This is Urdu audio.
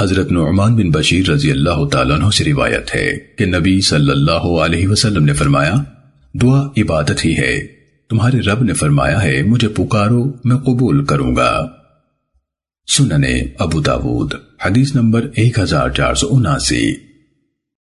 حضرت نعمان بن بشیر رضی اللہ تعالیٰ عنہ سے روایت ہے کہ نبی صلی اللہ علیہ وسلم نے فرمایا، دعا عبادت ہی ہے۔ تمہارے رب نے فرمایا ہے، مجھے پکارو، میں قبول کروں گا۔ سننے ابو داود، حدیث نمبر ایک ہزار چار سو اناسی۔